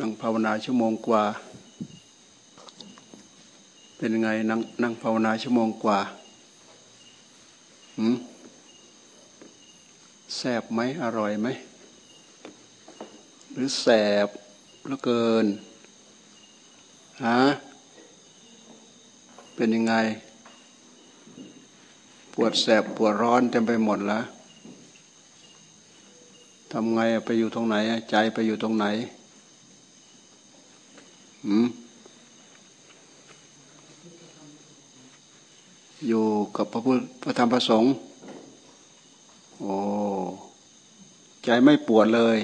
นั่งภาวนาชั่วโมงกว่า เป็นไงนั่งนั่งภาวนาชั่วโมงกว่าหืมแสบไหมอร่อยไหม หรือแสบแล้วเกินฮะเป็นยังไง ปวดแสบปวดร้อนเต็มไปหมดแล้วทำไงไปอยู่ตรงไหน ใจไปอยู่ตรงไหน อยู่กับพระพุทธพระธรรมพระสงฆ์โอ้ใจไม่ปวดเลย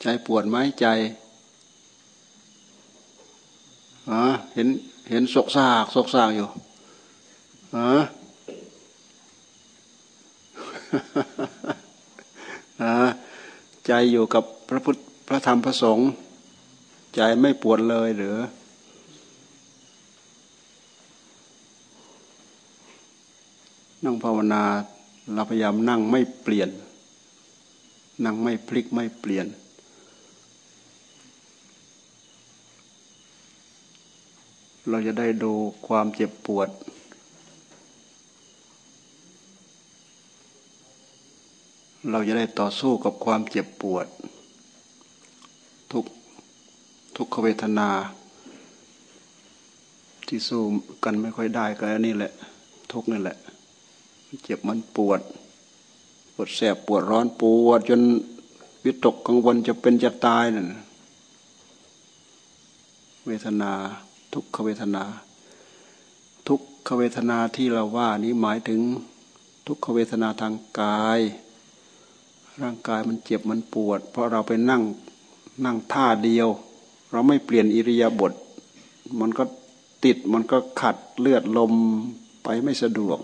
ใจปวดไหมใจฮะเห็นเห็นสกซากสกซากอยู่ฮะใจอยู่กับพระพุทธพระธรรมพระสงฆ์ ใจไม่ปวดเลยหรือ นั่งภาวนาเราพยายามนั่งไม่เปลี่ยน นั่งไม่พลิกไม่เปลี่ยน เราจะได้ดูความเจ็บปวด เราจะได้ต่อสู้กับความเจ็บปวด ทุก ทุกขเวทนา ที่สู้กันไม่ค่อยได้ก็นี่แหละ ทุกนี่แหละ เจ็บมันปวด ปวดแสบปวดร้อนปวด จนวิตกกังวลจะเป็นจะตายนั่นเวทนา ทุกขเวทนา ทุกขเวทนาที่เราว่านี้หมายถึงทุกขเวทนาทางกาย ร่างกายมันเจ็บมันปวด เพราะเราไปนั่งนั่งท่าเดียว เราไม่เปลี่ยนอิริยาบถมันก็ติดมันก็ขัดเลือดลมไปไม่สะดวก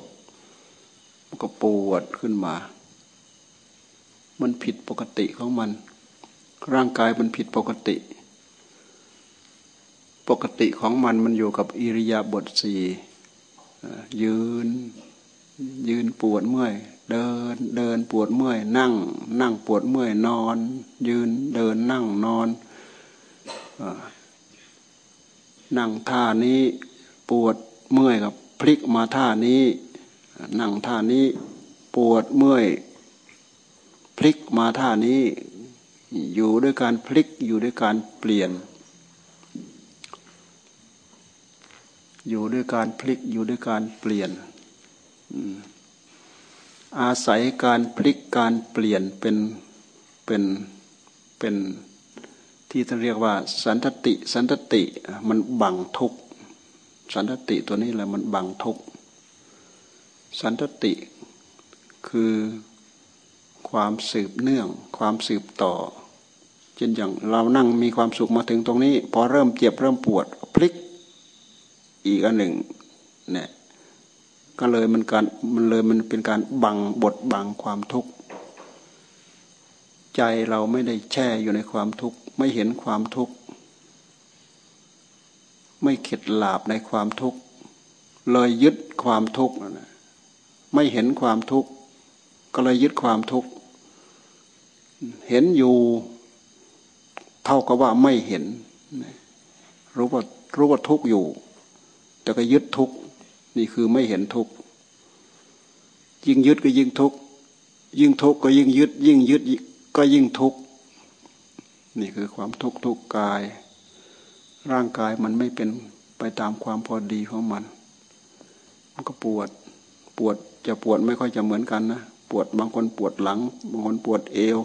มันก็ปวดขึ้นมา มันผิดปกติของมัน ร่างกายมันผิดปกติ ปกติของมันมันอยู่กับอิริยาบถสี่ยืน ยืนปวดเมื่อย เดินเดินปวดเมื่อย นั่ง นั่งปวดเมื่อยนอน ยืนเดินนั่งนอน นั่งท่านี้ปวดเมื่อยกับพลิกมาท่านี้ นั่งท่านี้ปวดเมื่อยพลิกมาท่านี้ อยู่ด้วยการพลิกอยู่ด้วยการเปลี่ยน อยู่ด้วยการพลิกอยู่ด้วยการเปลี่ยนอาศัยการพลิกการเปลี่ยนเป็นเป็นเป็น ที่ท่านเรียกว่า สันตติ สันตติมันบังทุกสันตติตัวนี้แหละมันบังทุกสันตติคือความสืบเนื่อง ความสืบต่อเช่นอย่างเรานั่งมีความสุขมาถึงตรงนี้ พอเริ่มเจ็บเริ่มปวดพลิกอีกอันหนึ่งเนี่ยก็เลยมันการมันเลยมันเป็นการบังบทบังความทุกข์ ใจเราไม่ได้แช่อยู่ในความทุกข์ ไม่เห็นความทุกข์ ไม่เข็ดหลาบในความทุกข์ เลยยึดความทุกข์นะไม่เห็นความทุกข์ ก็เลยยึดความทุกข์ เห็นอยู่เท่ากับว่าไม่เห็น รู้ว่ารู้ว่าทุกข์อยู่ แต่ก็ยึดทุกข์นี่คือไม่เห็นทุกข์ยิ่งยึดก็ยิ่งทุกข์ยิ่งทุกข์ก็ยิ่งยึด ยิ่งยึด ก็ยิ่งทุกข์นี่คือความทุกข์ทุกกาย ร่างกายมันไม่เป็นไปตามความพอดีของมัน มันก็ปวดปวดจะปวดไม่ค่อยจะเหมือนกันนะปวดบางคนปวดหลัง บางคนปวดเอว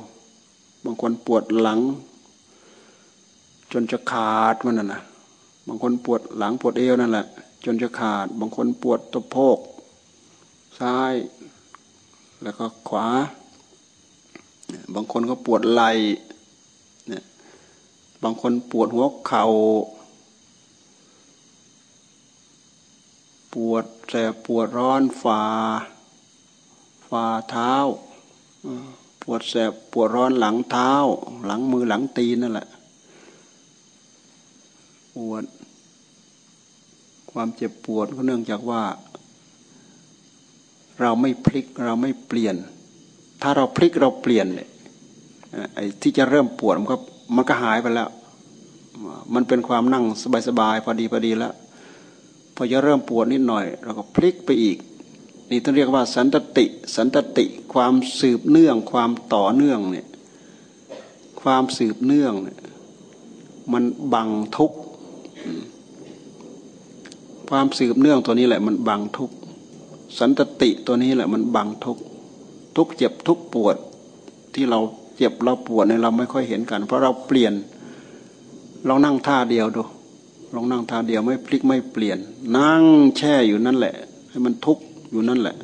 บางคนปวดหลัง จนจะขาดมันน่ะนะบางคนปวดหลังปวดเอวนั่นแหละ จนจะขาด บางคนปวดตะโพกซ้าย แล้วก็ขวา บางคนก็ปวดไหล่บางคนปวดหัวเข่า ปวดแสบปวดร้อนฝ่า ฝ่าเท้า ปวดแสบปวดร้อนหลังเท้า หลังมือหลังตีนนั่นแหละ ปวด ความเจ็บปวดก็เนื่องจากว่า เราไม่พลิกเราไม่เปลี่ยน ถ้าเราพลิกเราเปลี่ยนเนี่ยไอ้ที่จะเริ่มปวดมันก็มันก็หายไปแล้ว มันเป็นความนั่งสบายๆพอดีพอดีแล้วพอจะเริ่มปวดนิดหน่อย เราก็พลิกไปอีก นี่ต้องเรียกว่าสันตติ สันตติ ความสืบเนื่อง ความต่อเนื่องเนี่ยความสืบเนื่องเนี่ยมันบังทุกความสืบเนื่องตัวนี้แหละ มันบังทุกสันตติตัวนี้แหละ มันบังทุก ทุกเจ็บทุกปวดที่เราเจ็บเราปวดเนี่ยเราไม่ค่อยเห็นกัน เพราะเราเปลี่ยนเรานั่งท่าเดียวดูลองนั่งท่าเดียวไม่พลิกไม่เปลี่ยน นั่งแช่อยู่นั่นแหละ ให้มันทุกข์อยู่นั่นแหละ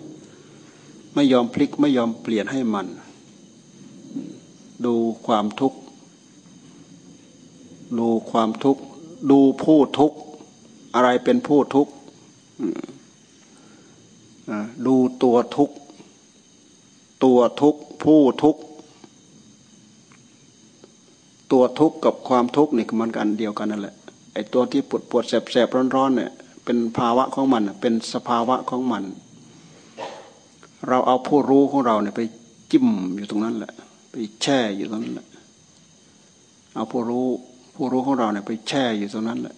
ไม่ยอมพลิกไม่ยอมเปลี่ยนให้มัน ดูความทุกข์ดูความทุกข์ดูผู้ทุกข์อะไรเป็นผู้ทุกข์ดูตัวทุกข์ ตัวทุกข์ผู้ทุกข์ตัวทุกข์กับความทุกข์นี่มันกันเดียวกันนั่นแหละไอ้ตัวที่ปวดปวดแสบแสบร้อนร้อนเนี่ยเป็นภาวะของมันเป็นสภาวะของมัน เราเอาผู้รู้ของเราเนี่ยไปจิ้มอยู่ตรงนั้นแหละ ไปแช่อยู่ตรงนั้นแหละเอาผู้รู้ผู้รู้ของเราเนี่ยไปแช่อยู่ตรงนั้นแหละ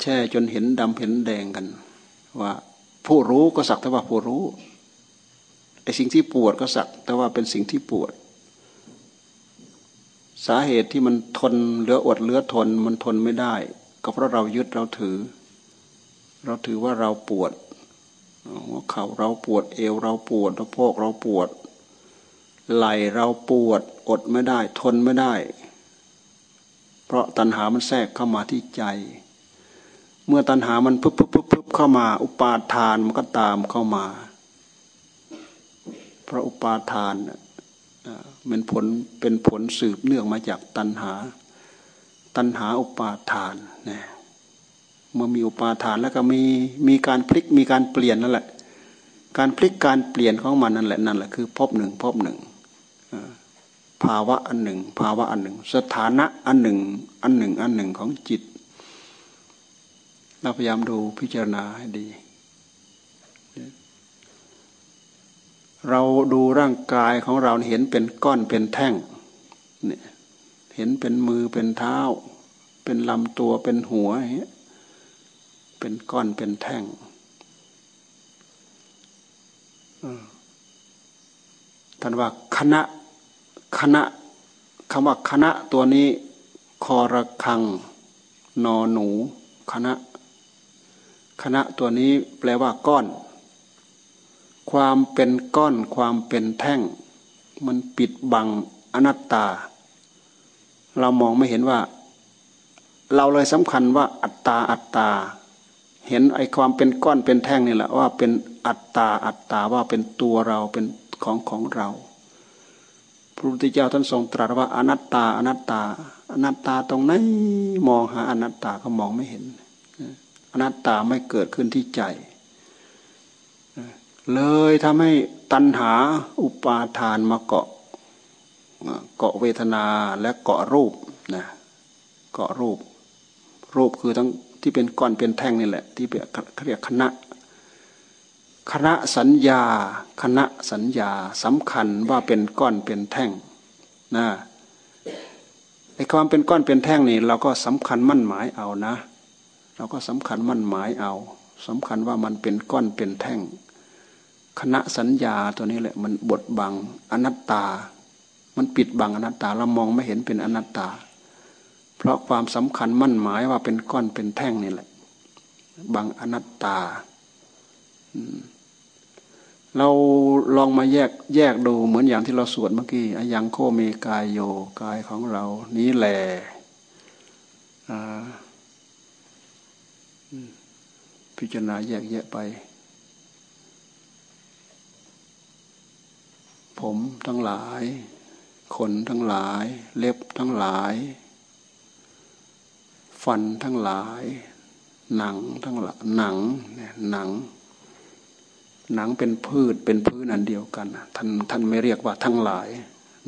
แช่จนเห็นดำเห็นแดงกัน ว่า ผู้รู้ก็สักแต่ว่าผู้รู้ไอ้สิ่งที่ปวดก็สักแต่ว่าเป็นสิ่งที่ปวด สาเหตุที่มันทนเหลืออดเหลือทนมันทนไม่ได้ ก็เพราะเรายึดเราถือ เราถือว่าเราปวดหัวเข่าเราปวดเอวเราปวดสะโพกเราปวด ไหลเราปวด อดไม่ได้ ทนไม่ได้ เพราะตัณหามันแทรกเข้ามาที่ใจ เมื่อตัณหามันพึบพึบพึบพึบเข้ามา อุปาทานมันก็ตามเข้ามาเพราะอุปาทานเป็นผลเป็นผลสืบเนื่องมาจากตัณหา ตัณหาอุปาทานนะเมื่อมีอุปาทานแล้วก็มีมีการพลิกมีการเปลี่ยนนั่นแหละ การพลิกการเปลี่ยนของมันนั่นแหละนั่นแหละคือพบหนึ่งพบหนึ่งภาวะอันหนึ่ง ภาวะอันหนึ่ง สถานะอันหนึ่ง อันหนึ่งอันหนึ่งของจิต เราพยายามดูพิจารณาให้ดี เราดูร่างกายของเราเห็นเป็นก้อนเป็นแท่งเนี่ยเห็นเป็นมือเป็นเท้า เป็นลำตัวเป็นหัวเป็นก้อนเป็นแท่งท่านว่าคณะคณะคำว่าคณะตัวนี้คอระคังนอหนูคณะ คณะตัวนี้แปลว่าก้อน ความเป็นก้อน ความเป็นแท่ง มันปิดบังอนัตตา เรามองไม่เห็นว่า เราเลยสำคัญว่าอัตตาอัตตา เห็นไอความเป็นก้อนเป็นแท่งนี่แหละว่าเป็นอัตตาอัตตาว่าเป็นตัวเราเป็นของของเรา พระพุทธเจ้าท่านทรงตรัสว่าอนัตตาอนัตตา อนัตตาตรงไหนมองหาอนัตตาก็มองไม่เห็น อนัตตาไม่เกิดขึ้นที่ใจ เลยทำให้ตัณหาอุปาทานมาเกาะเกาะเวทนาและเกาะรูปนะเกาะรูป รูปคือทั้งที่เป็นก้อนเป็นแท่งนี่แหละ ที่เรียกคณะคณะสัญญาคณะสัญญาสำคัญว่าเป็นก้อนเป็นแท่งนะไอ้ความเป็นก้อนเป็นแท่งนี่เราก็สำคัญมั่นหมายเอานะ เราก็สำคัญมั่นหมายเอาสำคัญว่ามันเป็นก้อนเป็นแท่ง คณะสัญญาตัวนี้แหละมันบดบังอนัตตา มันปิดบังอนัตตาเรามองไม่เห็นเป็นอนัตตา เพราะความสำคัญมั่นหมายว่าเป็นก้อนเป็นแท่งนี่แหละ บังอนัตตาเราลองมาแยกแยกดูเหมือนอย่างที่เราสวดเมื่อกี้อยังโคเมกายโยกายของเรา นี้แหละ พิจารณาแยกแยะไป ผมทั้งหลาย ขนทั้งหลาย เล็บทั้งหลาย ฟันทั้งหลาย หนังทั้งหลายหนังเนี่ยหนัง หนังเป็นพืชเป็นพื้นอันเดียวกันท่านท่านไม่เรียกว่าทั้งหลาย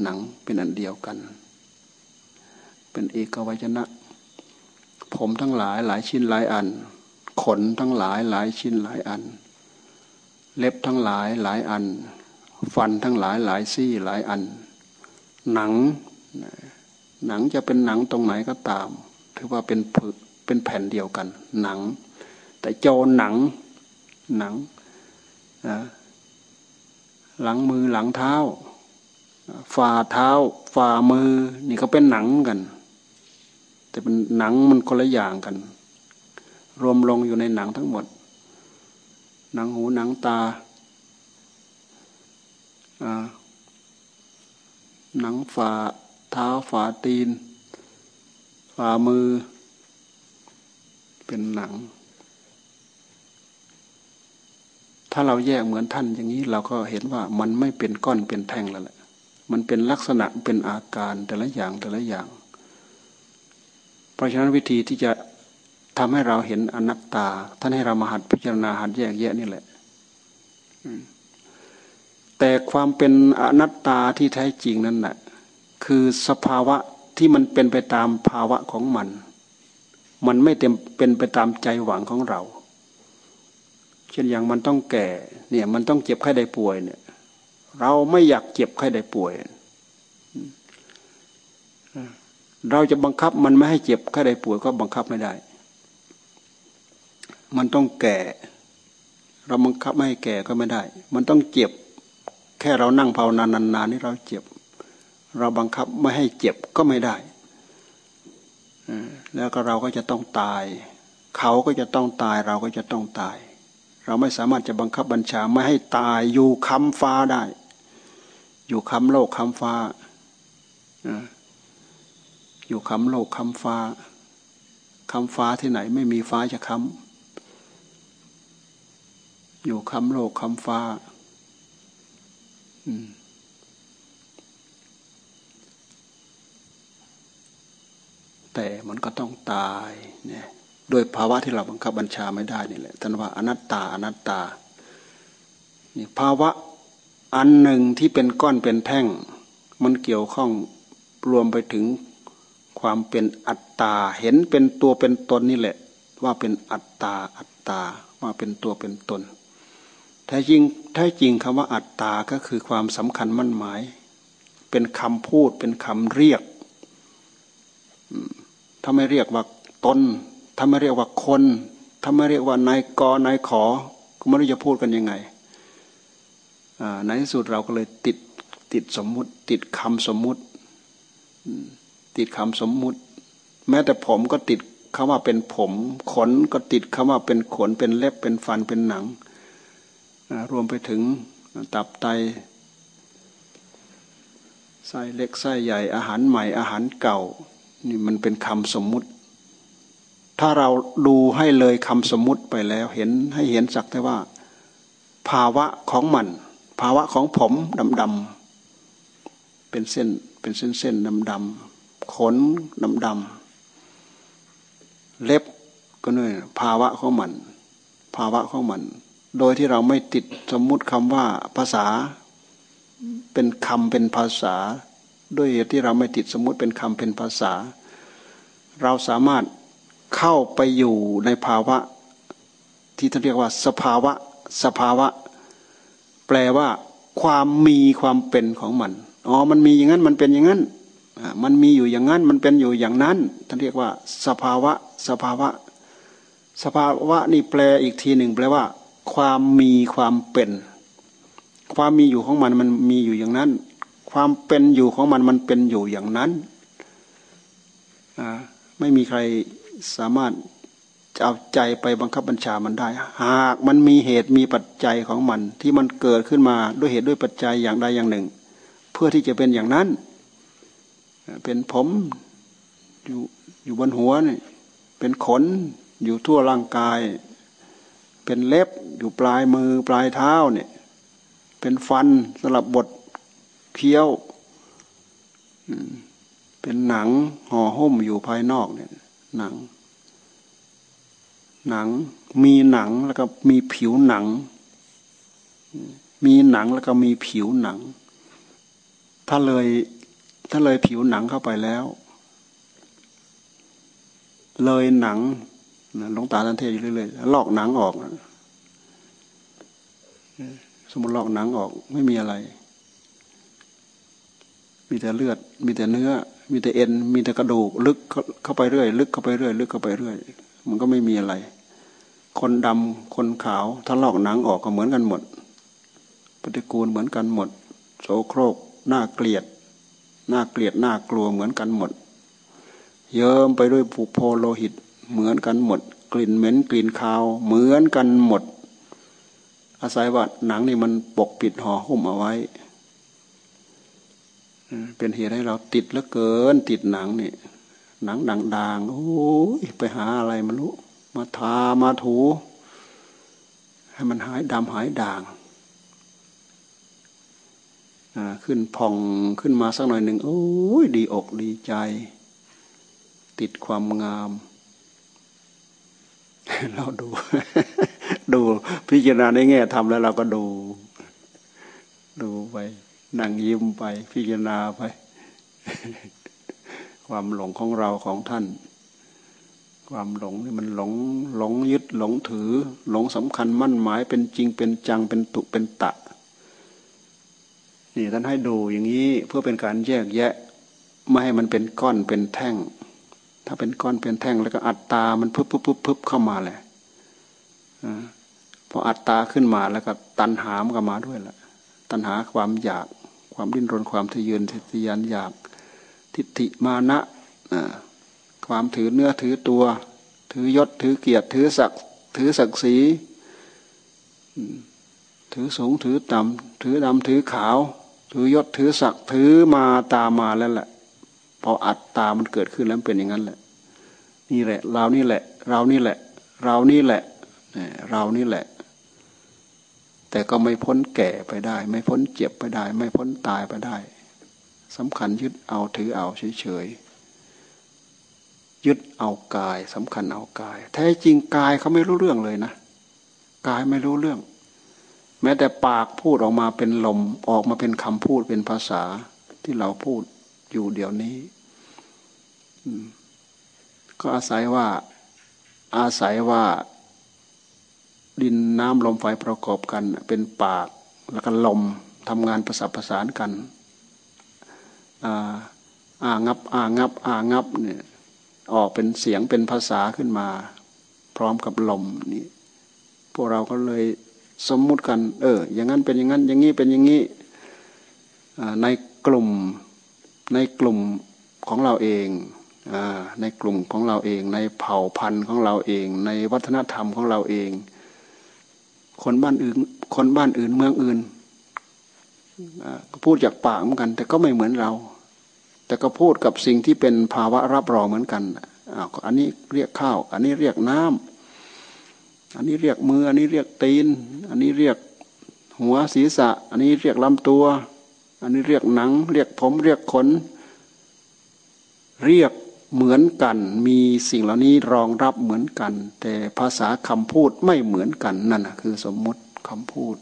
หนังเป็นอันเดียวกัน เป็นเอกวัจนะผมทั้งหลายหลายชิ้นหลายอัน ขนทั้งหลายหลายชิ้นหลายอัน เล็บทั้งหลายหลายอัน ฟันทั้งหลายหลายซี่หลายอัน หนัง หนังจะเป็นหนังตรงไหนก็ตาม ถือว่าเป็นเป็นแผ่นเดียวกัน หนัง แต่โจหนังหนังหลังมือหลังเท้า ฝ่าเท้า ฝ่ามือ นี่ก็เป็นหนังกัน แต่เป็นหนังมันคนละอย่างกัน รวมลงอยู่ในหนังทั้งหมด หนังหูหนังตา หนังฝ่าเท้าฝ่าตีน ฝ่ามือ เป็นหนัง ถ้าเราแยกเหมือนท่านอย่างนี้เราก็เห็นว่ามันไม่เป็นก้อนเป็นแท่งแล้วแหละ มันเป็นลักษณะเป็นอาการแต่ละอย่างแต่ละอย่าง เพราะฉะนั้นวิธีที่จะ ทำให้เราเห็นอนัตตา ท่านให้เรามาหัดพิจารณาหัดแยกแยะนี่แหละแต่ความเป็นอนัตตาที่แท้จริงนั่นแหละคือสภาวะที่มันเป็นไปตามภาวะของมัน มันไม่เต็มเป็นไปตามใจหวังของเรา เช่นอย่างมันต้องแก่ เนี่ย มันต้องเจ็บไข้ได้ป่วยเนี่ย เราไม่อยากเจ็บไข้ได้ป่วย เราจะบังคับมันไม่ให้เจ็บไข้ได้ป่วยก็บังคับไม่ได้ มันต้องแก่ เราบังคับไม่ให้แก่ก็ไม่ได้ มันต้องเจ็บ แค่เรานั่งภาวนานานๆนี่เราเจ็บ เราบังคับไม่ให้เจ็บก็ไม่ได้แล้วก็เราก็จะต้องตาย เขาก็จะต้องตายเราก็จะต้องตาย เราไม่สามารถจะบังคับบัญชาไม่ให้ตายอยู่คำฟ้าได้ อยู่คำโลกคำฟ้าอยู่คำโลกคำฟ้าคำฟ้าที่ไหนไม่มีฟ้าจะคำ อยู่คำโลกคำฟ้าแต่มันก็ต้องตายเนี่ยโดยภาวะที่เราบังคับบัญชาไม่ได้นี่แหละท่านว่าอนัตตาอนัตตานี่ภาวะอันหนึ่งที่เป็นก้อนเป็นแท่ง มันเกี่ยวข้องรวมไปถึงความเป็นอัตตา เห็นเป็นตัวเป็นตนนี่แหละ ว่าเป็นอัตตาอัตตาว่าเป็นตัวเป็นตน แท้จริงแท้จริงคำว่าอัตตาก็คือความสำคัญมั่นหมาย เป็นคำพูดเป็นคำเรียกถ้าไม่เรียกว่าตนถ้าไม่เรียกว่าคนถ้าไม่เรียกว่านายกนายขอก็ไม่รู้จะพูดกันยังไงในที่สุดเราก็เลยติดติดสมมุติ ติดคำสมมุติ ติดคำสมมุติ แม้แต่ผมก็ติดคำว่าเป็นผม ขนก็ติดคำว่าเป็นขนเป็นเล็บเป็นฟันเป็นหนัง รวมไปถึงตับไตไส้เล็กไส้ใหญ่อาหารใหม่อาหารเก่านี่มันเป็นคำสมมุติ ถ้าเราดูให้เลยคำสมมุติไปแล้วเห็นให้เห็นสักแต่ว่า ภาวะของมัน ภาวะของผมดำดำเป็นเส้นเป็นเส้นเส้นดำดำขนดำดำเล็บก็เนี่ยภาวะของมัน ภาวะของมัน โดยที่เราไม่ติดสมมุติคำว่าภาษา เป็นคำเป็นภาษา ด้วยที่เราไม่ติดสมมุติเป็นคำเป็นภาษา เราสามารถเข้าไปอยู่ในภาวะ ที่ท่านเรียกว่า สภาวะ สภาวะ แปลว่า ความมีความเป็นของมันอ๋อมันมีอย่างนั้นมันเป็นอย่างนั้นมันมีอยู่อย่างนั้นมันเป็นอยู่อย่างนั้นท่านเรียกว่า สภาวะ สภาวะ สภาวะนี่แปลอีกทีหนึ่งแปลว่า ความมีความเป็น ความมีอยู่ของมันมันมีอยู่อย่างนั้น ความเป็นอยู่ของมันมันเป็นอยู่อย่างนั้นไม่มีใครสามารถจะเอาใจไปบังคับบัญชามันได้ หากมันมีเหตุมีปัจจัยของมัน ที่มันเกิดขึ้นมาด้วยเหตุด้วยปัจจัยอย่างใดอย่างหนึ่ง เพื่อที่จะเป็นอย่างนั้น เป็นผมอยู่อยู่บนหัวนี่เป็นขนอยู่ทั่วร่างกาย เป็นเล็บอยู่ปลายมือปลายเท้าเนี่ยเป็นฟันสลับบดเคี้ยวเป็นหนังห่อหุ้มอยู่ภายนอกเนี่ยหนัง หนังมีหนังแล้วก็มีผิวหนัง มีหนังแล้วก็มีผิวหนัง ถ้าเลยถ้าเลยผิวหนังเข้าไปแล้ว เลยหนัง ลงตาทันเทศอยู่เรื่อยๆลอกหนังออกสมมติลอกหนังออกไม่มีอะไร มีแต่เลือด มีแต่เนื้อ มีแต่เอ็น มีแต่กระดูก ลึกเข้าไปเรื่อย ลึกเข้าไปเรื่อย ลึกเข้าไปเรื่อย มันก็ไม่มีอะไร คนดำคนขาว ถ้าลอกหนังออกก็เหมือนกันหมด ปฏิกูลเหมือนกันหมด โสโครกน่าเกลียดน่าเกลียดน่ากลัวเหมือนกันหมด เยิ้มไปด้วยผูโพโลหิต เหมือนกันหมด กลิ่นเหม็นกลิ่นคาว เหมือนกันหมด อาศัยว่าหนังนี่มันปกปิดห่อหุ้มเอาไว้ เป็นเหตุให้เราติดเหลือเกิน ติดหนังนี่หนังด่างๆโอ้ยไปหาอะไรมารู้มาทามาถู ให้มันหายดำหายด่างขึ้นพองขึ้นมาสักหน่อยหนึ่งโอ้ยดีอกดีใจ ติดความงาม เราดู ดูพิจารณาในแง่ทำแล้วเราก็ดู ดูไปนั่งยิ้มไป พิจารณาไป ความหลงของเราของท่าน ความหลงนี่มันหลงหลงยึดหลงถือ หลงสำคัญมั่นหมายเป็นจริงเป็นจังเป็นตุเป็นตะนี่ท่านให้ดูอย่างนี้เพื่อเป็นการแยกแยะ ไม่ให้มันเป็นก้อนเป็นแท่ง ถ้าเป็นก้อนเป็นแท่งแล้วก็อัตตา มันพึบพึบพึบพึบเข้ามาเลยอพออัตตาขึ้นมาแล้วก็ตัณหามก็มาด้วยแหละตัณหาความอยาก ความดิ้นรนความทะเยอทะยานอยาก ทิฏฐิมานะความถือเนื้อถือตัว ถือยศถือเกียรติถือศักดิ์ถือศักดิ์ศรีถือสูงถือต่ำถือดำถือขาว ถือยศถือศักดิ์ถือมาตามมาแล้วแหละ พออัตตามันเกิดขึ้นแล้วเป็นอย่างนั้นแหละ นี่แหละ เรานี่แหละ เรานี่แหละ เรานี่แหละเรานี่แหละ แต่ก็ไม่พ้นแก่ไปได้ ไม่พ้นเจ็บไปได้ ไม่พ้นตายไปได้สำคัญยึดเอาถือเอาเฉยๆยึดเอากายสำคัญเอากาย แท้จริงกายเขาไม่รู้เรื่องเลยนะกายไม่รู้เรื่อง แม้แต่ปากพูดออกมาเป็นลมออกมาเป็นคำพูดเป็นภาษาที่เราพูด อยู่เดี๋ยวนี้ก็อาศัยว่า อาศัยว่า ดินน้ำลมไฟประกอบกัน เป็นปากแล้วก็ลมทำงานประสานประสานกันอ่างับอ่างับอ่างับเนี่ยออกเป็นเสียงเป็นภาษาขึ้นมา พร้อมกับลมนี่พวกเราก็เลยสมมุติกัน เออ อย่างนั้นเป็นอย่างนั้น อย่างนี้เป็นอย่างนี้ในกลุ่ม ในกลุ่มของเราเองในกลุ่มของเราเอง ในเผ่าพันธุ์ของเราเอง ในวัฒนธรรมของเราเอง คนบ้านอื่น คนบ้านอื่นเมืองอื่นก็พูดจากปากเหมือนกัน แต่ก็ไม่เหมือนเรา แต่ก็พูดกับสิ่งที่เป็นภาวะรับรองเหมือนกันอันนี้เรียกข้าว อันนี้เรียกน้ำอันนี้เรียกมือ อันนี้เรียกตีน อันนี้เรียกหัวศีรษะ อันนี้เรียกลำตัว อันนี้เรียกหนัง เรียกผมเรียกขน เรียกเหมือนกัน มีสิ่งเหล่านี้รองรับเหมือนกัน แต่ภาษาคำพูดไม่เหมือนกันนั่นคือสมมุติคำพูด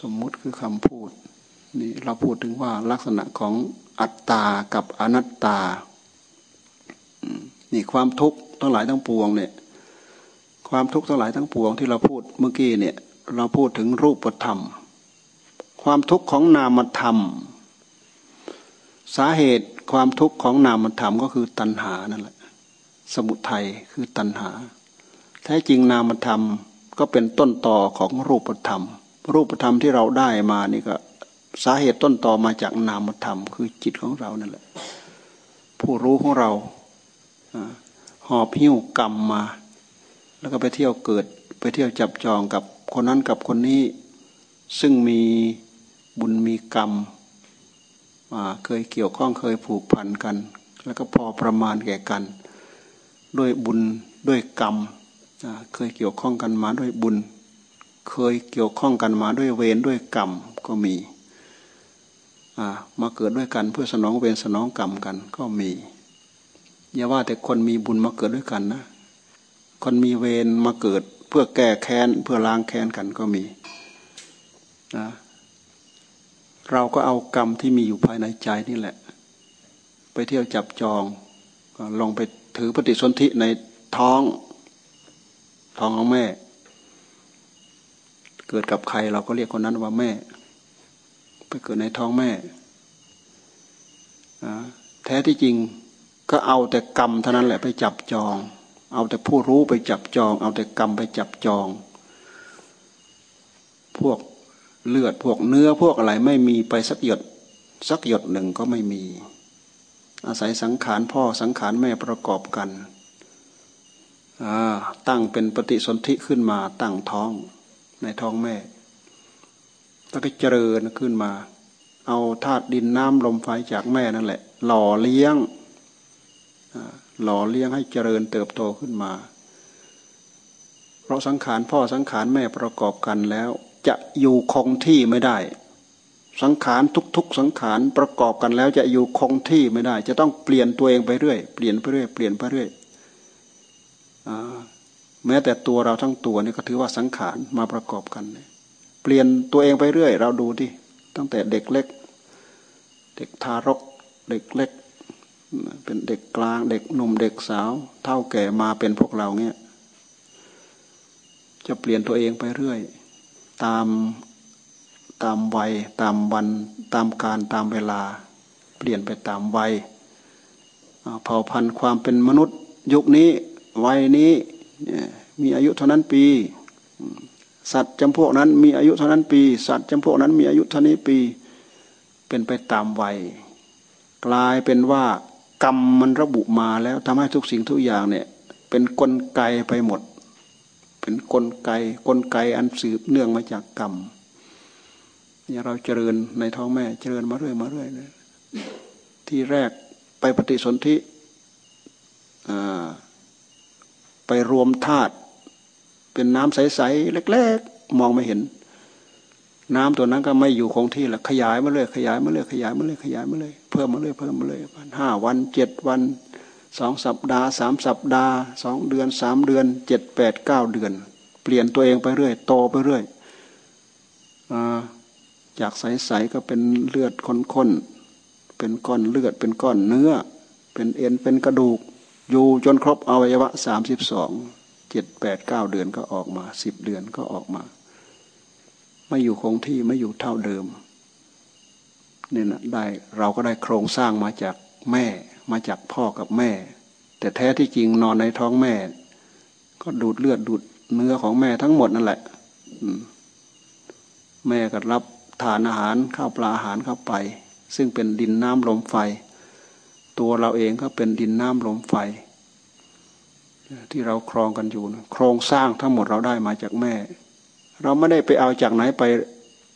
สมมุติคือคำพูดนี่เราพูดถึงว่าลักษณะของอัตตากับอนัตตา นี่ความทุกข์ทั้งหลายทั้งปวงเนี่ย ความทุกข์ทั้งหลายทั้งปวงที่เราพูดเมื่อกี้เนี่ย เราพูดถึงรูปธรรม ความทุกข์ของนามธรรม สาเหตุความทุกข์ของนามธรรมก็คือตัณหานั่นแหละ สมุทัยคือตัณหา แท้จริงนามธรรมก็เป็นต้นต่อของรูปธรรม รูปธรรมที่เราได้มานี่ก็สาเหตุต้นต่อมาจากนามธรรม คือจิตของเรานั่นแหละ ผู้รู้ของเราหอบหิ้วกรรมมา แล้วก็ไปเที่ยวเกิด ไปเที่ยวจับจองกับคนนั้นกับคนนี้ ซึ่งมี บุญมีกรรมเคยเกี่ยวข้องเคยผูกพันกัน แล้วก็พอประมาณแก่กัน ด้วยบุญด้วยกรรมเคยเกี่ยวข้องกันมาด้วยบุญ เคยเกี่ยวข้องกันมาด้วยเวรด้วยกรรมก็มีมาเกิดด้วยกันเพื่อสนองเวรสนองกรรมกันก็มีอย่าว่าแต่คนมีบุญมาเกิดด้วยกันนะ คนมีเวรมาเกิดเพื่อแก้แค้นเพื่อล้างแค้นกันก็มีนะ เราก็เอากรรมที่มีอยู่ภายในใจนี่แหละ ไปเที่ยวจับจองลองไปถือปฏิสนธิในท้อง ท้องของแม่ เกิดกับใครเราก็เรียกคนนั้นว่าแม่ ไปเกิดในท้องแม่แท้ที่จริงก็เอาแต่กรรมเท่านั้นแหละไปจับจอง เอาแต่ผู้รู้ไปจับจอง เอาแต่กรรมไปจับจอง พวก เลือดพวกเนื้อพวกอะไรไม่มีไปสักหยดสักหยดหนึ่งก็ไม่มี อาศัยสังขารพ่อสังขารแม่ประกอบกันตั้งเป็นปฏิสนธิขึ้นมาตั้งท้องในท้องแม่แล้วก็เจริญขึ้นมา เอาธาตุดินน้ำลมไฟจากแม่นั่นแหละ หล่อเลี้ยงหล่อเลี้ยงให้เจริญเติบโตขึ้นมา เพราะสังขารพ่อสังขารแม่ประกอบกันแล้ว จะอยู่คงที่ไม่ได้ สังขารทุก ๆ สังขารประกอบกันแล้วจะอยู่คงที่ไม่ได้ จะต้องเปลี่ยนตัวเองไปเรื่อยเปลี่ยนไปเรื่อยเปลี่ยนไปเรื่อยแม้แต่ตัวเราทั้งตัวนี่ก็ถือว่าสังขารมาประกอบกันเปลี่ยนตัวเองไปเรื่อย เราดูที่ตั้งแต่เด็กเล็ก เด็กทารกเด็กเล็ก เป็นเด็กกลางเด็กหนุ่มเด็กสาว เท่าแก่มาเป็นพวกเราเนี่ยจะเปลี่ยนตัวเองไปเรื่อย ตามตามวัยตามวันตามการตามเวลา เปลี่ยนไปตามวัยเผ่าพันธุ์ความเป็นมนุษย์ ยุคนี้วัยนี้มีอายุเท่านั้นปี สัตว์จำพวกนั้นมีอายุเท่านั้นปี สัตว์จำพวกนั้นมีอายุเท่านี้ปี เป็นไปตามวัยกลายเป็นว่ากรรมมันระบุมาแล้วทำให้ทุกสิ่งทุกอย่างเนี่ยเป็นนกลไกไปหมด เป็นนกลไกกลไกอันสืบเนื่องมาจากกรรมเนี่ยเราเจริญในท้องแม่เจริญมาเรื่อยมาเรื่อยเลยที่แรกไปปฏิสนธิไปรวมธาตุเป็นน้ำใสๆเล็ก ๆ มองไม่เห็น น้ำตัวนั้นก็ไม่อยู่คงที่แหละขยายมาเลยขยายมาเลยขยายมาเลยขยายมาเลยเพิ่มมาเลยเพิ่มมาเลยห้าวันเจ็ดวัน สองสัปดาห์สามสัปดาห์สองเดือนสามเดือนเจ็ดแปดเก้าเดือน เปลี่ยนตัวเองไปเรื่อยโตไปเรื่อยจากใสๆก็เป็นเลือดข้นๆเป็นก้อนเลือดเป็นก้อนเนื้อ เป็นเอ็นเป็นกระดูก อยู่จนครบอวัยวะสามสิบสองเจ็ดแปดเก้าเดือนก็ออกมาสิบเดือนก็ออกมา ไม่อยู่คงที่ไม่อยู่เท่าเดิมเนี่ยนะได้เราก็ได้โครงสร้างมาจากแม่ มาจากพ่อกับแม่ แต่แท้ที่จริงนอนในท้องแม่ ก็ดูดเลือดดูดเนื้อของแม่ทั้งหมดนั่นแหละแม่ก็รับทานอาหารข้าวปลาอาหารเข้าไป ซึ่งเป็นดินน้ำลมไฟ ตัวเราเองก็เป็นดินน้ำลมไฟ ที่เราครองกันอยู่โครงสร้างทั้งหมดเราได้มาจากแม่ เราไม่ได้ไปเอาจากไหนไป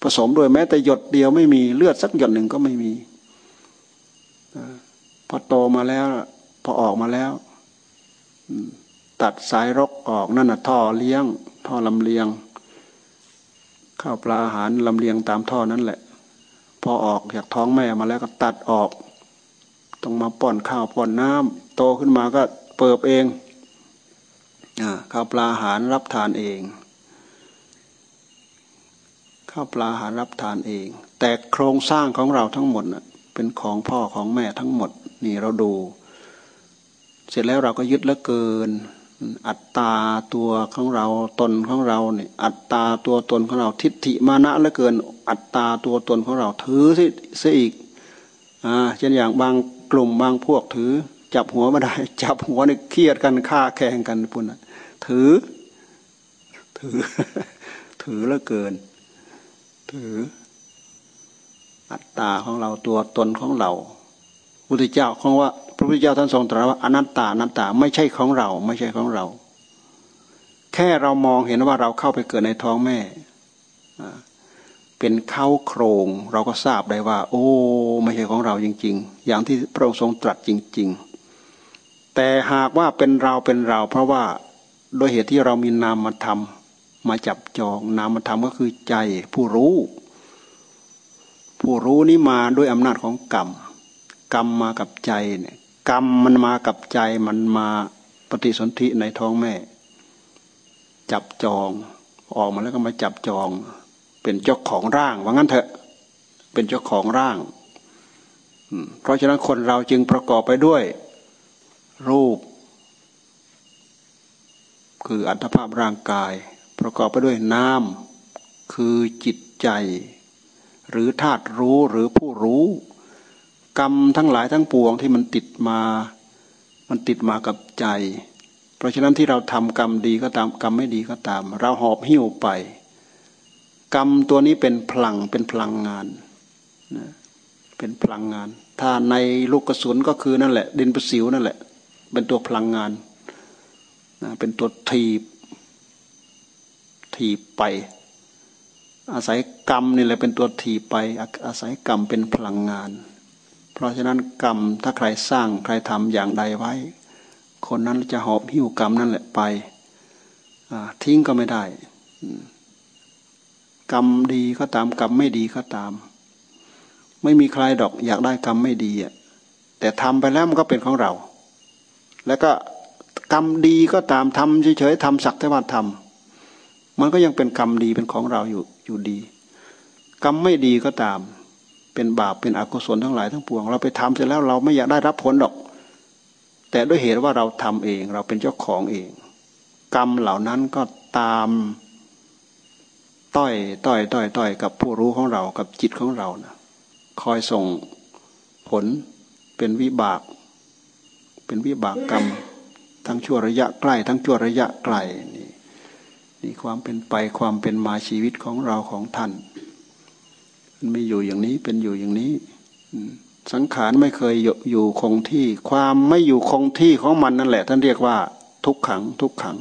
ผสมด้วยแม้แต่หยดเดียวไม่มีเลือดสักหยดหนึ่งก็ไม่มี พอโตมาแล้ว พอออกมาแล้ว ตัดสายรกออกนั่นน่ะท่อเลี้ยง ท่อลำเลียง ข้าวปลาอาหารลำเลียงตามท่อนั้นแหละ พอออกจากท้องแม่มาแล้วก็ตัดออก ต้องมาป้อนข้าวป้อนน้ำโตขึ้นมาก็เปิบเองข้าวปลาอาหารรับทานเอง ข้าวปลาอาหารรับทานเอง แต่โครงสร้างของเราทั้งหมดเป็นของพ่อของแม่ทั้งหมด นี่เราดู เสร็จแล้วเราก็ยึดละเกิน อัตตาตัวของเราตนของเราเนี่ยอัตตาตัวตนของเราทิฏฐิมานะละเกิน อัตตาตัวตนของเราถือสิอีกอ่าเช่นอย่างบางกลุ่มบางพวกถือ จับหัวมาได้ จับหัวนี่เครียดกันฆ่าแข่งกันปุ่นถือ ถือ ถือแล้วเกิน ถืออัตตาของเราตัวตนของเรา พุทธเจ้าของว่า พระพุทธเจ้าท่านทรงตรัสว่าอนัตตาอนัตตาไม่ใช่ของเรา ไม่ใช่ของเรา แค่เรามองเห็นว่าเราเข้าไปเกิดในท้องแม่เป็นเข้าโครงเราก็ทราบได้ว่า โอ้ ไม่ใช่ของเราจริง ๆ อย่างที่พระองค์ทรงตรัสจริง ๆ แต่หากว่าเป็นเราเป็นเรา เพราะว่าโดยเหตุที่เรามีนามธรรมมาจับจองนามธรรมก็คือใจผู้รู้ ผู้รู้นี้มาด้วยอำนาจของกรรม กรรมมากับใจเนี่ยกรรมมันมากับใจมันมาปฏิสนธิในท้องแม่ จับจองออกมาแล้วก็มาจับจอง เป็นเจ้าของร่างว่างั้นเถอะ เป็นเจ้าของร่างเพราะฉะนั้นคนเราจึงประกอบไปด้วย รูป คืออัตภาพร่างกาย ประกอบไปด้วยน้ำคือจิตใจ หรือธาตุรู้หรือผู้รู้ กรรมทั้งหลายทั้งปวงที่มันติดมา มันติดมากับใจ เพราะฉะนั้นที่เราทำกรรมดีก็ตามกรรมไม่ดีก็ตาม เราหอบหิ้วไป กรรมตัวนี้เป็นพลังเป็นพลังงานนะเป็นพลังงาน ถ้าในลูกกระสุนก็คือนั่นแหละ ดินประสิวนั่นแหละ เป็นตัวพลังงานนะเป็นตัวทีบถีบไป อาศัยกรรมนี่แหละเป็นตัวถีบไป อาศัยกรรมเป็นพลังงาน ราะฉะนั้นกรรมถ้าใครสร้างใครทำอย่างใดไว้ คนนั้นจะหอบหิ้วกรรมนั่นแหละไปทิ้งก็ไม่ได้ กรรมดีก็ตามกรรมไม่ดีก็ตาม ไม่มีใครดอกอยากได้กรรมไม่ดีอะแต่ทำไปแล้วมันก็เป็นของเรา แล้วก็กรรมดีก็ตามทำเฉยๆทำสักแต่ว่าทำมันก็ยังเป็นกรรมดีเป็นของเราอยู่อยู่ดี กรรมไม่ดีก็ตาม เป็นบาปเป็นอกุศลทั้งหลายทั้งปวง เราไปทำเสร็จแล้วเราไม่อยากได้รับผลดอก แต่ด้วยเหตุว่าเราทำเองเราเป็นเจ้าของเอง กรรมเหล่านั้นก็ตามต้อยต้อยต้อยต้อยกับผู้รู้ของเรากับจิตของเรานะคอยส่งผลเป็นวิบาก เป็นวิบากกรรม ทั้งชั่วระยะใกล้ ทั้งชั่วระยะไกลนี่นี่ความเป็นไปความเป็นมาชีวิตของเราของท่าน มันไม่อยู่อย่างนี้เป็นอยู่อย่างนี้สังขารไม่เคยอยู่คงที่ ความไม่อยู่คงที่ของมันนั่นแหละ ท่านเรียกว่า ทุกขัง ทุกขัง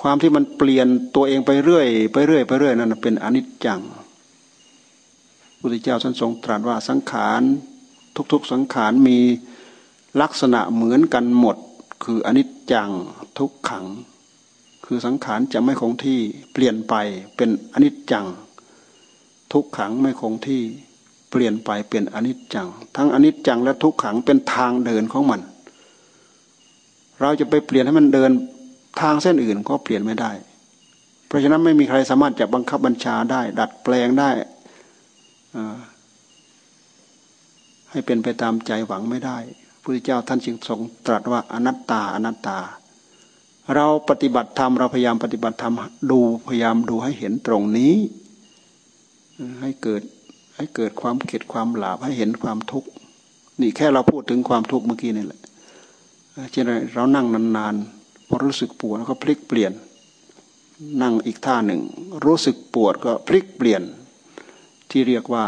ความที่มันเปลี่ยนตัวเองไปเรื่อย ไปเรื่อยไปเรื่อยนั่นเป็นอนิจจังพุทธเจ้าท่านทรงตรัสว่าสังขารทุกๆสังขารมีลักษณะเหมือนกันหมด คืออนิจจังทุกขัง คือสังขารจะไม่คงที่เปลี่ยนไปเป็นอนิจจัง ทุกขังไม่คงที่เปลี่ยนไปเป็นอนิจจัง ทั้งอนิจจังและทุกขังเป็นทางเดินของมัน เราจะไปเปลี่ยนให้มันเดินทางเส้นอื่นก็เปลี่ยนไม่ได้ เพราะฉะนั้นไม่มีใครสามารถจะบังคับบัญชาได้ ดัดแปลงได้ให้เป็นไปตามใจหวังไม่ได้พระพุทธเจ้าท่านจึงทรงตรัสว่าอนัตตาอนัตตา เราปฏิบัติธรรมเราพยายามปฏิบัติธรรมดูพยายามดูให้เห็นตรงนี้ ให้เกิดให้เกิดความเข็ดความหลาบให้เห็นความทุกข์นี่แค่เราพูดถึงความทุกข์เมื่อกี้นี่แหละเช่นเรานั่งนานๆพอรู้สึกปวดก็พลิกเปลี่ยน นั่งอีกท่าหนึ่ง รู้สึกปวดก็พลิกเปลี่ยน ที่เรียกว่า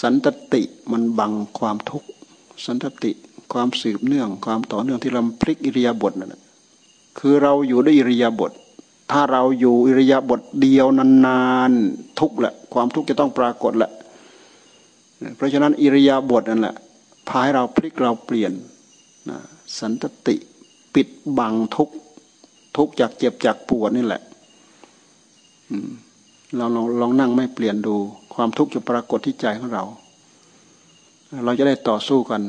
สันตติมันบังความทุกข์สันตติความสืบเนื่อง ความต่อเนื่องที่เราพลิกอิริยาบถนั่นคือเราอยู่ด้วยอิริยาบถ ถ้าเราอยู่อิริยาบถเดียวนานๆทุกแหละความทุกข์จะต้องปรากฏแหละเพราะฉะนั้นอิริยาบถนั่นแหละพาให้เราพลิกเราเปลี่ยนสันตติปิดบังทุกทุกจากเจ็บจากปวดนี่แหละเราลองลองนั่งไม่เปลี่ยนดู ความทุกข์จะปรากฏที่ใจของเรา เราจะได้ต่อสู้กัน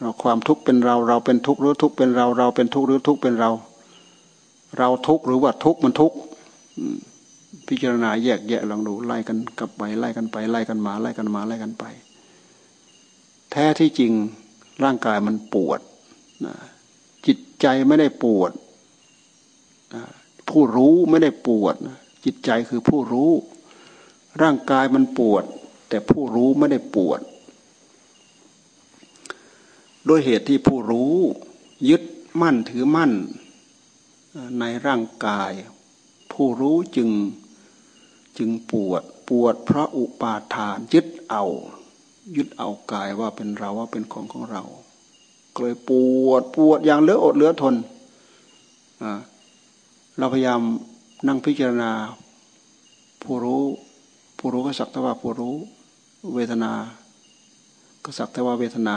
เราความทุกข์เป็นเราเราเป็นทุกข์หรือทุกข์เป็นเราเราเป็นทุกข์หรือทุกข์เป็นเรา เราทุกข์หรือว่าทุกข์มันทุกข์พิจารณาแยกแยะลองดูไล่กันกลับไปไล่กันไปไล่กันมาไล่กันมาไล่กันไป แท้ที่จริงร่างกายมันปวดจิตใจไม่ได้ปวดผู้รู้ไม่ได้ปวด จิตใจคือผู้รู้ ร่างกายมันปวด แต่ผู้รู้ไม่ได้ปวด ด้วยเหตุที่ผู้รู้ ยึดมั่นถือมั่น ในร่างกาย ผู้รู้จึงจึงปวดปวดเพราะอุปาทานยึดเอา ยึดเอากายว่าเป็นเราว่าเป็นของของเราก็เลยปวดปวดอย่างเหลืออดเหลือทนเราพยายามนั่งพิจารณา ผู้รู้ ผู้รู้ก็สักแต่ว่าผู้รู้ เวทนา ก็สักแต่ว่าเวทนา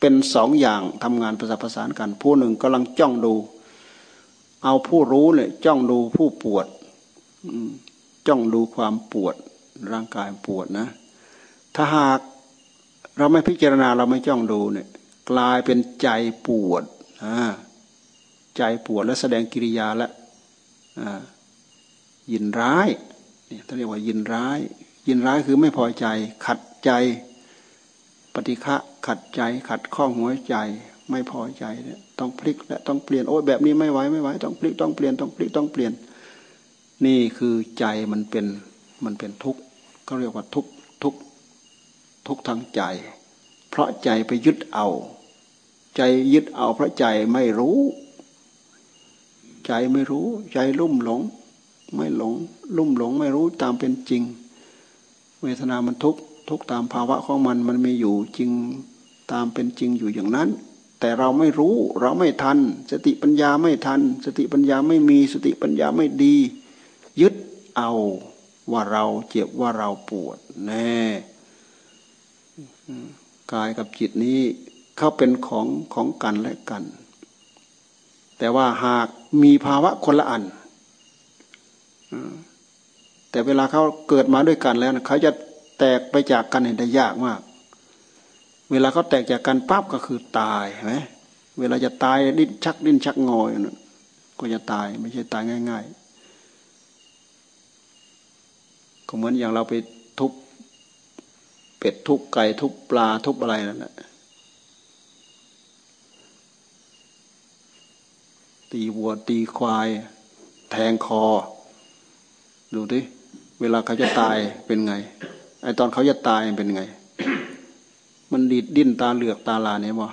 เป็นสองอย่างทำงานประสานประสานกัน ผู้หนึ่งกำลังจ้องดู เอาผู้รู้เนี่ยจ้องดูผู้ปวดจ้องดูความปวด ร่างกายปวดนะ ถ้าหากเราไม่พิจารณาเราไม่จ้องดูเนี่ย กลายเป็นใจปวดใจปวดและแสดงกิริยาและยินร้ายเนี่ยเขาเรียกว่ายินร้าย ยินร้ายคือไม่พอใจ ขัดใจ ปฏิฆะขัดใจ ขัดข้องหัวใจ ไม่พอใจเนี่ย ต้องพลิกและต้องเปลี่ยนโอ้ยแบบนี้ไม่ไหวไม่ไหวต้องพลิกต้องเปลี่ยนต้องพลิกต้องเปลี่ยน นี่คือใจมันเป็นมันเป็นทุกข์เขาเรียกว่าทุกข์ทุกข์ทุกข์ทางใจ เพราะใจไปยึดเอา ใจยึดเอาเพราะใจไม่รู้ ใจไม่รู้ ใจลุ่มหลง ไม่หลง ลุ่มหลงไม่รู้ตามเป็นจริง เวทนามันทุกข์ทุกตามภาวะของมันมันมีอยู่จริงตามเป็นจริงอยู่อย่างนั้น แต่เราไม่รู้เราไม่ทัน สติปัญญาไม่ทัน สติปัญญาไม่มีสติปัญญาไม่ดี ยึดเอาว่าเราเจ็บว่าเราปวดแน่กายกับจิตนี้เขาเป็นของของกันและกัน แต่ว่าหากมีภาวะคนละอันแต่เวลาเขาเกิดมาด้วยกันแล้วเขาจะแตกไปจากกันได้ยากมาก เวลาเขาแตกจากกันปั๊บก็คือตายใช่ไหมเวลาจะตายดิ้นชักดิ้นชักงอยนะก็จะตายไม่ใช่ตายง่าย ๆ ก็เหมือนอย่างเราไปทุบเป็ดทุบไก่ทุบปลาทุบอะไรนั่นแหละตีวัวตีควาย แทงคอ ดูดิเวลาเขาจะตายเป็นไงไอตอนเขาจะตายเป็นไง มันดีดดิ้นตาเหลือกตาลาเนี่ยบ่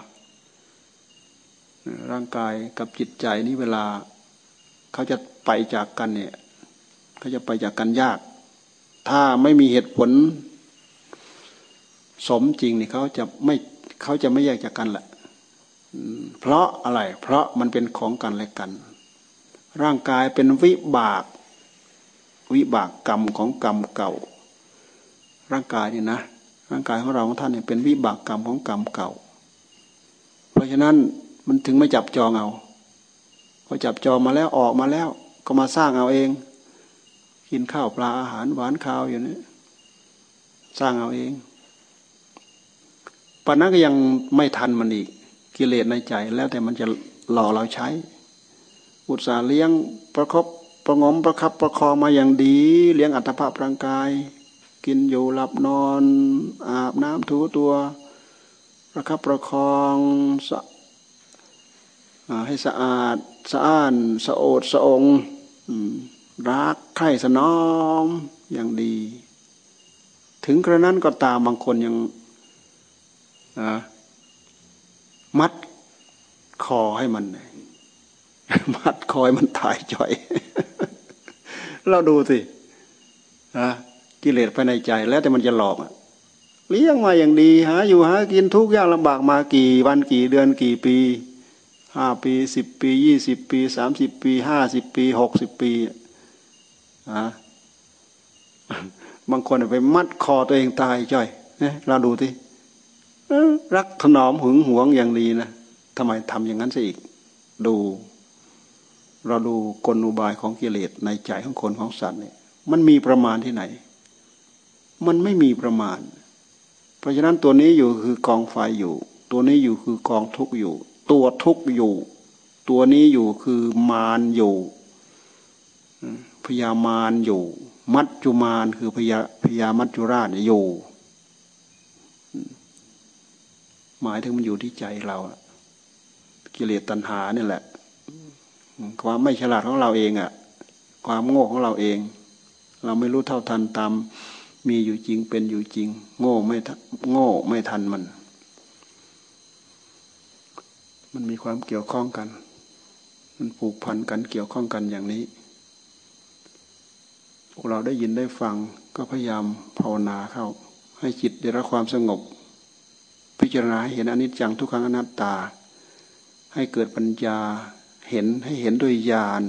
ร่างกายกับจิตใจนี้เวลา เขาจะไปจากกันเนี่ย เขาจะไปจากกันยาก ถ้าไม่มีเหตุผล สมจริงนี่เขาจะไม่เขาจะไม่แยกจากกันแหละเพราะอะไร เพราะมันเป็นของกันและกัน ร่างกายเป็นวิบาก วิบากกรรมของกรรมเก่า ร่างกายนี่นะ ร่างกายของเราของท่านเนี่ยเป็นวิบากกรรมของกรรมเก่า เพราะฉะนั้นมันถึงไม่จับจองเอาพอจับจองมาแล้วออกมาแล้ว ก็มาสร้างเอาเอง กินข้าวปลาอาหารหวานข้าวอยู่นี่สร้างเอาเองปัญหาก็ยังไม่ทันมันอีกกิเลสในใจ แล้วแต่มันจะหล่อเราใช้ อุตสาห์เลี้ยงประครบประงมประคับประคองมาอย่างดี เลี้ยงอัตภาพร่างกาย กินอยู่หลับนอน อาบน้ำถูตัวประคับประคองสให้สะอาดสะอ้านสะโอดสะองรักใคร่สนอมอย่างดี ถึงกระนั้นก็ตามบางคนยังมัดคอให้มัน มัดคอยมันตายจ่อย เราดูสิอะ กิเลสภายในใจ แล้วแต่มันจะหลอกเลี้ยงมาอย่างดีหาอยู่หากินทุกอย่างลำบากมากี่วันกี่เดือนกี่ปีห้าปีสิบปียี่สิบปีสามสิบปีห้าสิบปีหกสิบปีอะบางคนไปมัดคอตัวเองตายจ้อยเนี่ยเราดูที่รักถนอมหึงหวงอย่างดีนะทำไมทำอย่างนั้นซะอีก ดู เราดูกลอุบายของกิเลสในใจของคนของสัตว์เนี่ยมันมีประมาณที่ไหน มันไม่มีประมาณ เพราะฉะนั้นตัวนี้อยู่คือกองไฟอยู่ ตัวนี้อยู่คือกองทุกอยู่ ตัวทุกอยู่ ตัวนี้อยู่คือมารอยู่พยามารอยู่ มัจจุมารคือพยาพยามัจจุราชอยู่ หมายถึงมันอยู่ที่ใจเรากิเลสตัณหาเนี่ยแหละ ความไม่ฉลาดของเราเองอะ่ะ ความโง่ของเราเอง เราไม่รู้เท่าทันตาม มีอยู่จริงเป็นอยู่จริง โง่ไม่โง่ไม่ทันมัน มันมีความเกี่ยวข้องกัน มันผูกพันกันเกี่ยวข้องกันอย่างนี้ พวกเราได้ยินได้ฟังก็พยายามภาวนาเข้า ให้จิตได้รับความสงบ พิจารณาเห็นอนิจจังทุกขังอนัตตา ให้เกิดปัญญาเห็นให้เห็นด้วยญาณ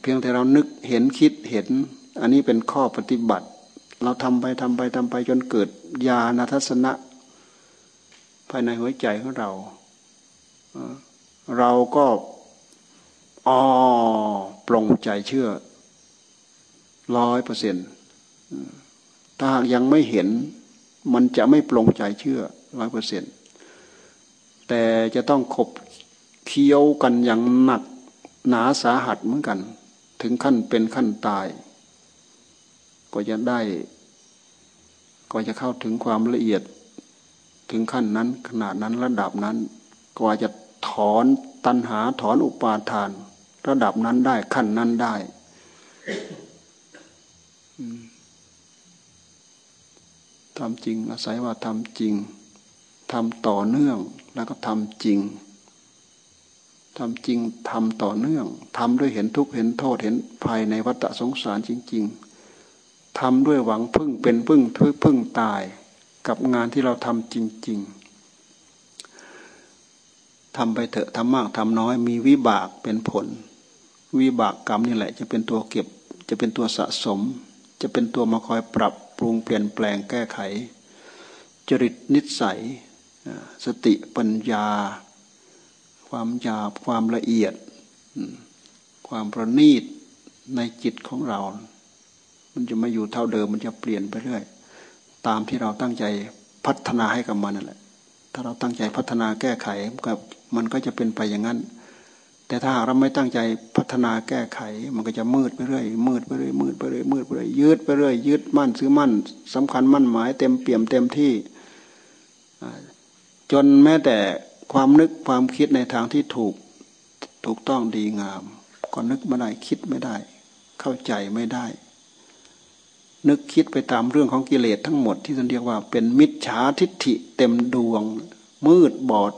เพียงแต่เรานึกเห็นคิดเห็น อันนี้เป็นข้อปฏิบัติ เราทำไปทำไปทำไปจนเกิดญาณทัศนะ ภายในหัวใจของเรา เราก็อ๋อปลงใจเชื่อร้อยเปอร์เซ็นต์ถ้ายังไม่เห็น มันจะไม่ปลงใจเชื่อร้อยเปอร์เซ็นต์แต่จะต้องขบเคี้ยวกันอย่างหนักหนาสาหัสเหมือนกัน ถึงขั้นเป็นขั้นตาย ก็จะได้ ก็จะเข้าถึงความละเอียดถึงขั้นนั้น ขนาดนั้นระดับนั้นก็จะถอนตัณหาถอนอุปาทาน ระดับนั้นได้ขั้นนั้นได้ทำจริง อาศัยว่าทำจริงทำต่อเนื่องแล้วก็ทำจริงทำจริงทำต่อเนื่องทำด้วยเห็นทุกข์เห็นโทษเห็นภายในวัฏสงสารจริง ๆ ทำด้วยหวังพึ่งเป็นพึ่งพึ่งตาย กับงานที่เราทำจริง ๆทำไปเถอะทำมากทำน้อยมีวิบากเป็นผล วิบากกรรมนี่แหละ จะเป็นตัวเก็บ จะเป็นตัวสะสม จะเป็นตัวมาคอยปรับปรุงเปลี่ยนแปลงแก้ไข จริตนิสัย สติปัญญา ความหยาบความละเอียด ความประณีตในจิตของเรา มันจะไม่อยู่เท่าเดิม มันจะเปลี่ยนไปเรื่อย ตามที่เราตั้งใจพัฒนาให้กับมันนั่นแหละ ถ้าเราตั้งใจพัฒนาแก้ไขกับมันก็จะเป็นไปอย่างนั้น แต่ถ้าเราไม่ตั้งใจพัฒนาแก้ไข มันก็จะมืดไปเรื่อยมืดไปเรื่อยมืดไปเรื่อยมืดไปเรื่อยยืดไปเรื่อยยืดมั่นซื้อมั่นสำคัญมั่นหมายเต็มเปี่ยมเต็มที่จนแม้แต่ความนึกความคิดในทางที่ถูกถูกต้องดีงาม ก็นึกไม่ได้คิดไม่ได้ เข้าใจไม่ได้ นึกคิดไปตามเรื่องของกิเลสทั้งหมดที่ท่านเรียกว่าเป็นมิจฉาทิฏฐิเต็มดวง มืดบอด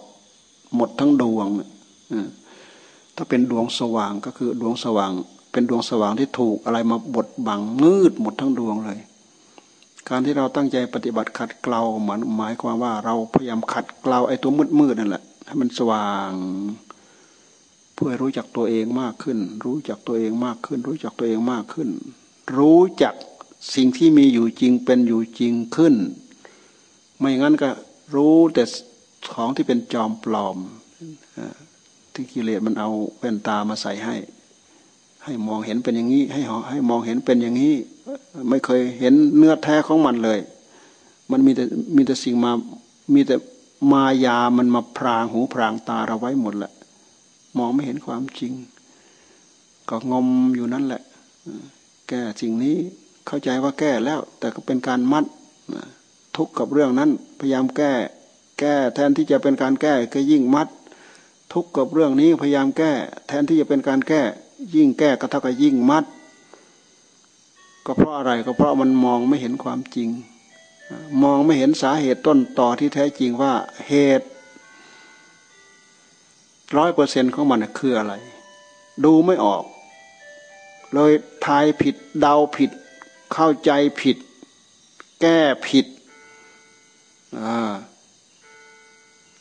หมดทั้งดวงถ้าเป็นดวงสว่างก็คือดวงสว่าง เป็นดวงสว่างที่ถูกอะไรมาบดบังมืดหมดทั้งดวงเลย การที่เราตั้งใจปฏิบัติขัดเกลาหมายหมายความว่าเราพยายามขัดเกลาไอ้ตัวมืดมืดนั่นแหละให้มันสว่างเพื่อรู้จักตัวเองมากขึ้น รู้จักตัวเองมากขึ้น รู้จักตัวเองมากขึ้น รู้จัก สิ่งที่มีอยู่จริงเป็นอยู่จริงขึ้น ไม่งั้นก็รู้แต่ของที่เป็นจอมปลอมที่กิเลสมันเอาเป็นตามาใส่ให้ ให้มองเห็นเป็นอย่างนี้ ให้ให้มองเห็นเป็นอย่างนี้ ไม่เคยเห็นเนื้อแท้ของมันเลย มันมีแต่มีแต่สิ่งมา มีแต่มายามันมาพรางหูพรางตาเราไว้หมดแหละ มองไม่เห็นความจริง ก็งมอยู่นั่นแหละ แก้สิ่งนี้ เข้าใจว่าแก้แล้ว แต่ก็เป็นการมัดทุกข์กับเรื่องนั้น พยายามแก้ แก้แทนที่จะเป็นการแก้ก็ยิ่งมัด ทุกข์กับเรื่องนี้พยายามแก้ แทนที่จะเป็นการแก้ ยิ่งแก้ก็เท่ากับยิ่งมัด ก็เพราะอะไรก็เพราะมันมองไม่เห็นความจริง มองไม่เห็นสาเหตุต้นต่อที่แท้จริงว่าเหตุร้อยเปอร์เซ็นของมันคืออะไร ดูไม่ออก เลยทายผิดเดาผิด เข้าใจผิด แก้ผิด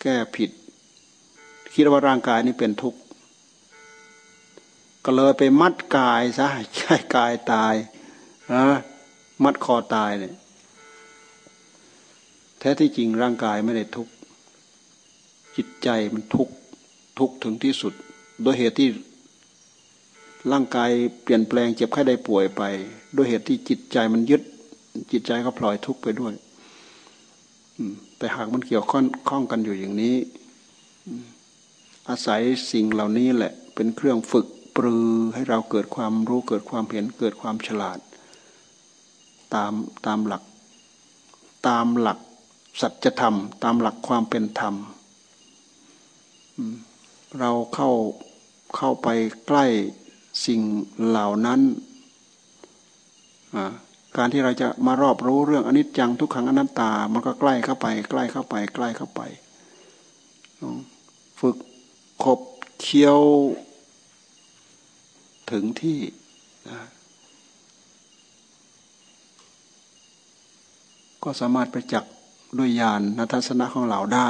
แก้ผิด คิดว่าร่างกายนี้เป็นทุกข์ก็เลยไปมัดกายซะใช่กายตายนะมัดคอตายเนี่ย แท้ที่จริงร่างกายไม่ได้ทุกข์จิตใจมันทุกข์ทุกข์ถึงที่สุด โดยเหตุที่ร่างกายเปลี่ยนแปลงเจ็บไข้ได้ป่วยไป โดยเหตุที่จิตใจมันยึด จิตใจก็พลอยทุกข์ไปด้วยแต่หากมันเกี่ยวข้องข้องกันอยู่อย่างนี้อาศัยสิ่งเหล่านี้แหละ เป็นเครื่องฝึกปรือให้เราเกิดความรู้เกิดความเห็นเกิดความฉลาด ตามตามหลัก ตามหลักสัจธรรม ตามหลักความเป็นธรรมเราเข้าเข้าไปใกล้สิ่งเหล่านั้น การที่เราจะมารอบรู้เรื่องอนิจจังทุกขังอนัตตา มันก็ใกล้เข้าไป ใกล้เข้าไป ใกล้เข้าไป ฝึกขบเคี้ยวถึงที่ก็สามารถประจักษ์ด้วยญาณนัทสนะของเราได้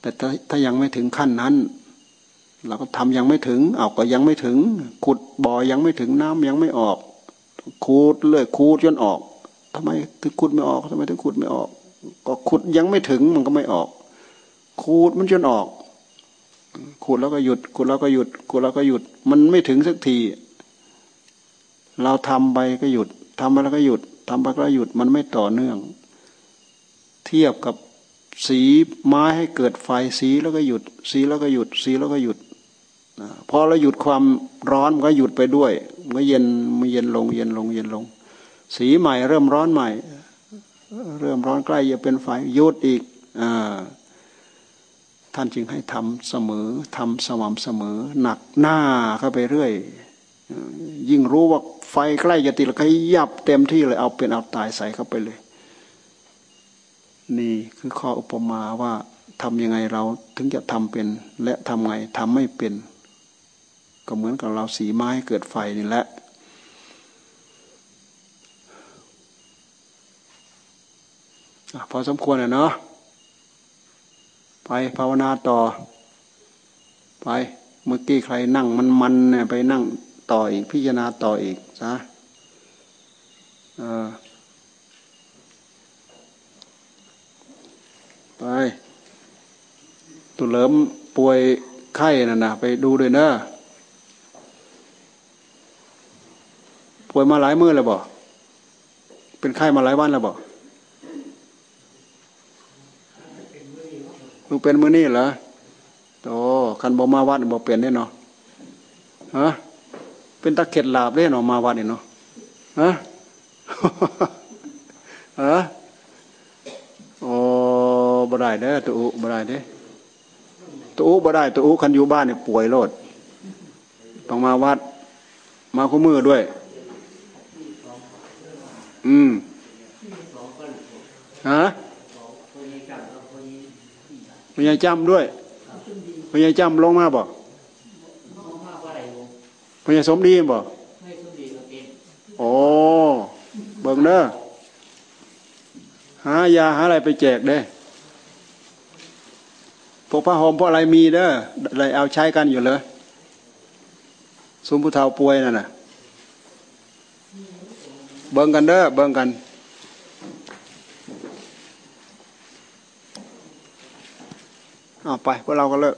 แต่ถ้าถ้ายังไม่ถึงขั้นนั้น เราก็ทำยังไม่ถึง เอาก็ยังไม่ถึง ขุดบ่อยังไม่ถึงน้ำยังไม่ออก คูดเลยคูดจนออกทำไมถึงขุดไม่ออกทำไมถึงขุดไม่ออก ก็ขุดยังไม่ถึงมันก็ไม่ออกคูดมันจนออกขุดแล้วก็หยุดขุดแล้วก็หยุดขุดแล้วก็หยุด มันไม่ถึงสักที เราทำไปก็หยุดทำไปแล้วก็หยุดทำไปก็หยุดมันไม่ต่อเนื่อง เทียบกับสีไม้ให้เกิดไฟสีแล้วก็หยุด สีแล้วก็หยุด สีแล้วก็หยุด พอเราหยุดความร้อนมันก็หยุดไปด้วยมันก็เย็นมันเย็นลง เย็นลง เย็นลง สีใหม่ เริ่มร้อนใหม่ เริ่มร้อนใกล้จะเป็นไฟยุดอีกอท่านจึงให้ทำเสมอทำสม่ำเสมอ หนักหน้าเข้าไปเรื่อย ยิ่งรู้ว่าไฟใกล้จะติดแล้วก็ยับเต็มที่เลยเอาเป็นเอาตายใส่เข้าไปเลย นี่คือข้ออุปมาว่าทำยังไงเราถึงจะทำเป็น และทำไงทำไม่เป็น ก็เหมือนกับเราสีไม้เกิดไฟนี่แหละ พอสมควรเนาะไปภาวนาต่อ ไปเมื่อกี้ใครนั่งมันมันเนี่ยไปนั่งต่ออีก พิจารณาต่ออีกซะไปตุเลิมป่วยไข้นั่นนะไปดูด้วยเนอะ ป่วยมาหลายมื้อแล้วบ่เป็นไข้มาหลายวันแล้วบ่มึงเป็นมื้อนี่เหรอโตคันบ่มาวัดบ่เปลี่ยนได้เนาะฮะเป็นตะเข็ดลาบเด้เนาะมาวัดนี่เนาะฮะฮะโอ้บ่ได้เด้อตุบ่ได้เด้ตุบ่ได้ตุคันอยู่บ้านเนี่ยป่วยโลดต้องมาวัด มาคู่มือด้วย อืมฮะพญาจำด้วยพญาจำลงมาบ่พญาสมดีบ่โอ้เบิ่งเด้อหายาหาอะไรไปแจกเด้พวกผ้าห่มพวกอะไรมีเด้ออะไรเอาใช้กันอยู่เลยสมผู้เฒ่าป่วยนั่นน่ะ เบิ่งกันเด้อเบิ่งกันเอาไปพวกเราก็เลิก